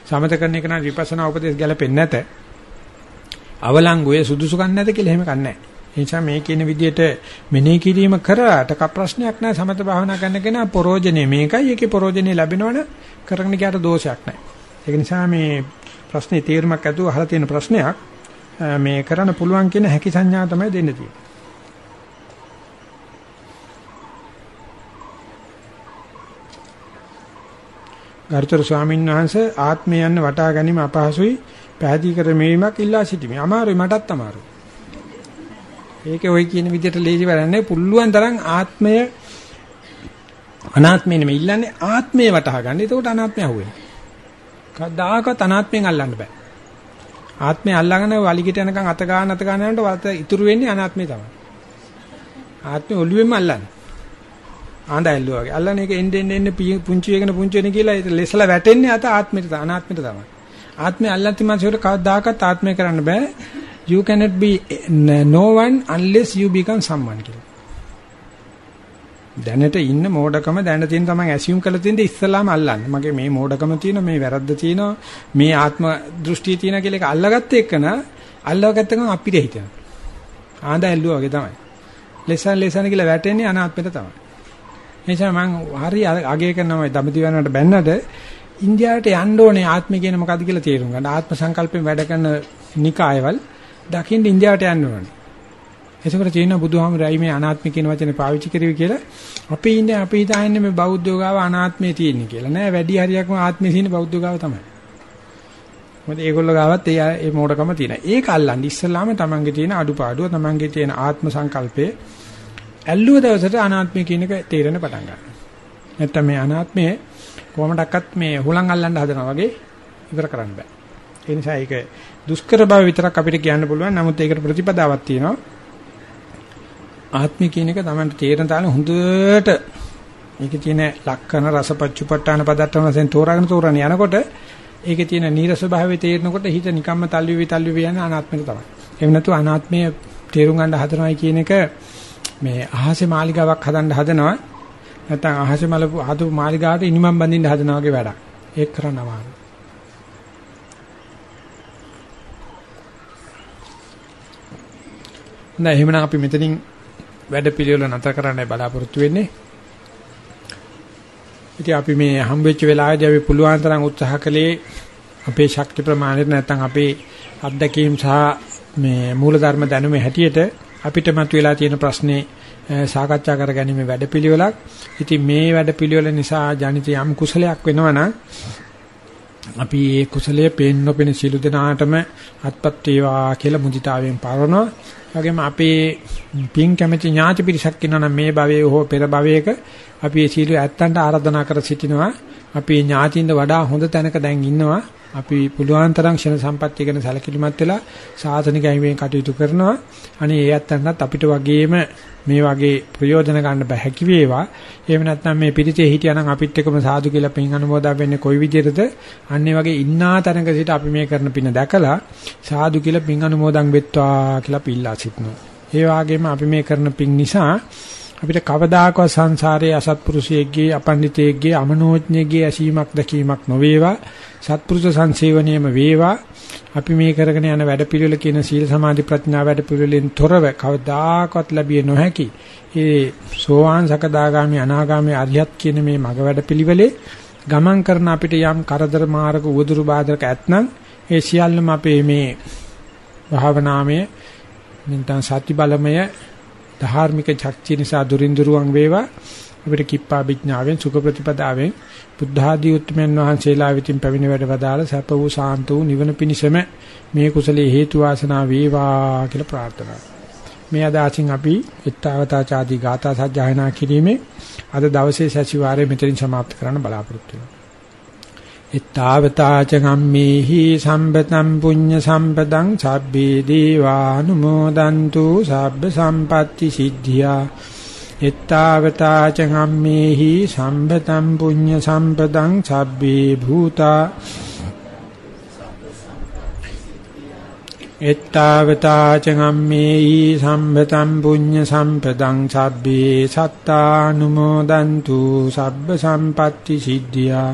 සමත කරන එක නම් විපස්සනා උපදේශ ගැලපෙන්නේ නැත. අවලංගුවේ සුදුසුකම් නැත කියලා එහෙම කන්නේ නැහැ. ඒ නිසා මේ කියන විදිහට මෙනෙහි කිරීම කරාට ක ප්‍රශ්නයක් නැහැ සමත භාවනා කරන කෙනා පරෝජනේ මේකයි ඒකේ පරෝජනේ ලැබෙනවනේ කරගෙන ගියාට දෝෂයක් නැහැ. ඒක නිසා මේ ප්‍රශ්නේ තීරමක් ඇතුව අහලා තියෙන ප්‍රශ්නයක් මේ කරන්න පුළුවන් කියන හැකි සංඥා තමයි දෙන්න තියෙන්නේ. ගරුතර ස්වාමීන් වහන්සේ ආත්මය යන වටා ගැනීම අපහසුයි පැහැදිලි කර මේවීමක් ඉල්ලා සිටිමි. අමාරුයි මටත් අමාරුයි. ඒකේ ওই කියන විදිහට ලේසි වැඩන්නේ පුළුවන් තරම් ආත්මය අනාත්මය නෙමෙයි ඉල්ලන්නේ ආත්මය වටහා ගන්න. එතකොට අනාත්මය අහුවෙනවා. කවදාකවත් අනාත්මයෙන් අල්ලන්න බෑ. ආත්මය අල්ලගෙන වලිගිට යනකම් අත ගන්න අත ගන්න යනකොට වලත ඉතුරු වෙන්නේ අනාත්මය තමයි. ආත්මය ඔළුවෙම අල්ලන්නේ. ආඳ ඇල්ලුවා වගේ. අල්ලන්නේ ඒක එන්න එන්න එන්න පුංචි වෙගෙන පුංචි වෙන කියලා ඒක ලෙසලා වැටෙන්නේ අත ආත්මෙට අනාත්මෙට තමයි. ආත්මය අල්ලන්ති මාසෙට කවදාකවත් ආත්මය කරන්න බෑ. You cannot be eh, no one unless you become someone කියලා. දැනට ඉන්න මෝඩකම දැන තියෙන තමයි ඇසියුම් කරලා තියෙන්නේ ඉස්සලාම අල්ලන්න. මගේ මේ මෝඩකම තියෙනවා මේ වැරද්ද තියෙනවා මේ ආත්ම දෘෂ්ටිය තියෙනවා කියලා එක අල්ලගත්ත එකන අල්ලගත්ත ගමන් අපිට හිතෙනවා. ආඳ ඇල්ලුවා වගේ තමයි. ලෙසන් ලෙසන් කියලා වැටෙන්නේ අනාත්මෙට තමයි. එනිසා මම හරි අගය කරනවා දඹදිවන්නට බැන්නට ඉන්දියාවට යන්න ඕනේ ආත්මය කියන මොකද්ද කියලා තේරුම් ගන්න. ආත්ම සංකල්පයෙන් වැඩ කරන නිකායවල දකින්න ඉන්දියාවට යන්න ඕනේ. එතකොට තියෙන බුදුහාමුදුරයි මේ අනාත්ම කියන වචනේ පාවිච්චි කරුවේ කියලා අපි ඉන්නේ අපි හිතන්නේ මේ බෞද්ධ ගාව අනාත්මේ තියෙන්නේ කියලා. නෑ වැඩි හරියක්ම ආත්මේ තියෙන බෞද්ධ ගාව තමයි. මොකද ඒගොල්ලෝ ගාවත් ඒ ඒ මෝඩකම තියෙනවා. ඒක අල්ලන්නේ ඉස්සල්ලාම තමන්ගේ තියෙන අඩුපාඩුව තමන්ගේ තියෙන ආත්ම සංකල්පයේ ඇල්ලුව දවසට අනාත්මය කියන එක තේරෙන පටන් ගන්නවා. නැත්තම් මේ අනාත්මය කොහොමඩක්වත් මේ හුලං අල්ලන්න හදනවා වගේ ඉවර කරන්න බෑ. ඒ නිසා ඒක දුෂ්කර බව විතරක් අපිට කියන්න පුළුවන්. නමුත් ඒකට ප්‍රතිපදාවක් තියෙනවා. ආත්මය කියන එක තමයි තේරෙන තාලේ හොඳට ඒකේ තියෙන ලක්කන රසපච්චුපට්ඨාන පදත්තන වශයෙන් තෝරාගෙන තෝරන යනකොට ඒකේ තියෙන නීරස භාවය තේරෙනකොට හිත නිකම්ම තල්වි තල්වි යන අනාත්මෙට තමයි. එහෙම නැතු අනාත්මය තේරුම් ගන්න හදනවයි කියන එක මේ අහසේ මාලිගාවක් හදන්න හදනවා. නැත්නම් අහසේ මලපු හදපු මාලිගාවට ඉනිමම් බඳින්න හදනවා වගේ වැඩක්. ඒක කරන්න නෑ එහෙමනම් අපි මෙතනින් වැඩ පිළිවෙල නැතර කරන්නයි බලාපොරොත්තු වෙන්නේ. ඉතින් අපි මේ හම්බෙච්ච වෙලාවේදී අපි පුළුවන් තරම් උත්සාහ කළේ අපේ ශක්ති ප්‍රමාණයට නැත්නම් අපේ අත්දැකීම් සහ මේ මූලධර්ම දැනුමේ හැටියට අපිට මතුවලා තියෙන ප්‍රශ්නේ සාකච්ඡා කරගැනීමේ වැඩපිළිවෙලක්. ඉතින් මේ වැඩපිළිවෙල නිසා ජනිත යම් කුසලයක් වෙනවනම් අපි ඒ කුසලයේ පේන්න නොපෙන සිළු දෙනාටම අත්පත් වේවා කියලා මුදිතාවෙන් පරනවා. වගේම අපේ පින් කැමැති ඥාති පිරිසක් ඉන්නවනම් මේ භවයේ හෝ පෙර භවයක අපි ඒ සීල ඇත්තන්ට ආරාධනා කර සිටිනවා. අපි ඥාතියින්ද වඩා හොඳ තැනක දැන් ඉන්නවා. අපි පුළුවන් තරම් ක්ෂණ සම්පත්තිය ගැන සැලකිලිමත් වෙලා සාසනික අයිමෙන් කටයුතු කරනවා. අනේ ඒ ඇත්තන්ටත් අපිට වගේම මේ වගේ ප්‍රයෝජන ගන්න බැහැකි වේවා. එහෙම නැත්නම් මේ පිටිතේ හිටියානම් අපිත් එක්කම සාදු කියලා පින් අනුමෝදා වෙන්නේ කොයි විදිහටද? අන්නේ වගේ ඉන්නා තරඟ සිට අපි මේ කරන පින දැකලා සාදු කියලා පින් අනුමෝදන් වෙත්වා කියලා පිල්ලා සිටනවා. ඒ වගේම අපි මේ කරන පින් නිසා අපිට කවදාකවත් සංසාරයේ අසත්පුරුෂයෙක්ගේ අපණ්ඩිතයෙක්ගේ අමනෝඥයෙක්ගේ ඇසීමක් දැකීමක් නොවේවා. සත්පුරුෂ සංසේවණයම වේවා. අපි මේ කරගෙන යන වැඩපිළිවෙල කියන සීල සමාධි ප්‍රඥා වැඩපිළිවෙලෙන් තොරව කවදාකවත් ලැබිය නොහැකි ඒ සෝවාන් සකදාගාමි අනාගාමි අරියත් කියන මේ මග වැඩපිළිවෙලේ ගමන් කරන අපිට යම් කරදර මාර්ග උවදුරු බාධක ඇතනම් ඒ සියල්ලම අපේ මේ භාවනාමය නින්තන් සති බලමය ධාර්මික ශක්තිය නිසා දුරින් දුරුවන් වේවා. අපිට කිප්පා විඥාවෙන් සුඛ ප්‍රතිපදාවෙන් බුද්ධ ආදී උත්මයන් වහන්සේලා විතින් පැවිණ වැඩ වදාළ සැප වූ සාන්ත වූ නිවන පිණිසම මේ කුසලයේ හේතු වාසනා වේවා කියලා ප්‍රාර්ථනා මේ අදාසින් අපි ඊත්තාවතා ചാදී ගාථා සජ්ජායනා කිරීමේ අද දවසේ සැසිවාරයේ මෙතනින් સમાપ્ત කරන්න බලාපොරොත්තු වෙනවා. Ittavata චගම්මේහි සම්පතම් පුඤ්ඤ සම්පතං සබ්බේ දීවානුමෝදන්තු සබ්බ සම්පatti සිද්ධියා. ittavata චගම්මේහි සම්පතම් පුඤ්ඤ සම්පතං සබ්බේ භූතා. ittavata චගම්මේහි සම්පතම් පුඤ්ඤ සම්පතං සබ්බේ සත්තානුමෝදන්තු සබ්බ සම්පatti සිද්ධියා.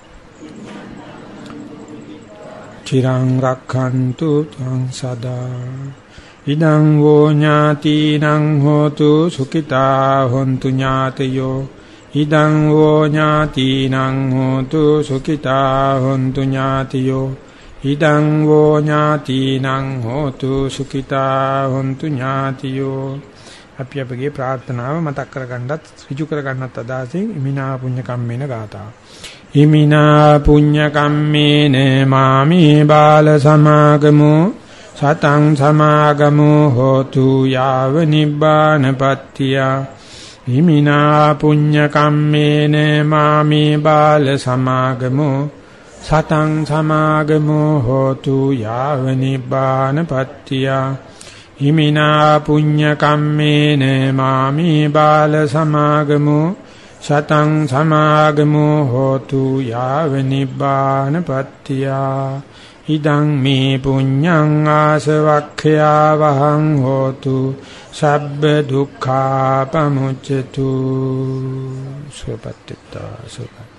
චිරං රක්ඛන්තු ත්වං සදා ඉදං වෝ ඥාතිනං හෝතු සුඛිතා හොන්තු ඥාතයෝ ඉදං වෝ ඥාතිනං හෝතු සුඛිතා හොන්තු ඥාතියෝ ඉදං වෝ ඥාතිනං හෝතු සුඛිතා හොන්තු ඥාතියෝ අපි අපගේ ප්‍රාර්ථනාව මතක් කරගන්නත් ඍජු කරගන්නත් අදහසින් ඉමිනා පුඤ්ඤ කම්මේන ගාථා. ඉමිනා පුඤ්ඤ කම්මේන මාමේ බාල සමාගමෝ සතං සමාගමෝ හෝතු යාව නිබ්බානපත්තිය හිමිනා පුඤ්ඤ කම්මේන මාමේ බාල සමාගමෝ සතං සමාගමෝ හෝතු යාව නිබ්බානපත්තිය හිමිනා පුඤ්ඤ කම්මේන මාමේ බාල සමාගමෝ සතං සමාගමෝ හෝතු යාව නිබ්බානපත්තිය ඉදං මේ පුඤ්ඤං ආසවක්ඛයා වහං හෝතු සබ්බ දුක්ඛා පමුච්චතු සුපත්තිතා සුපත්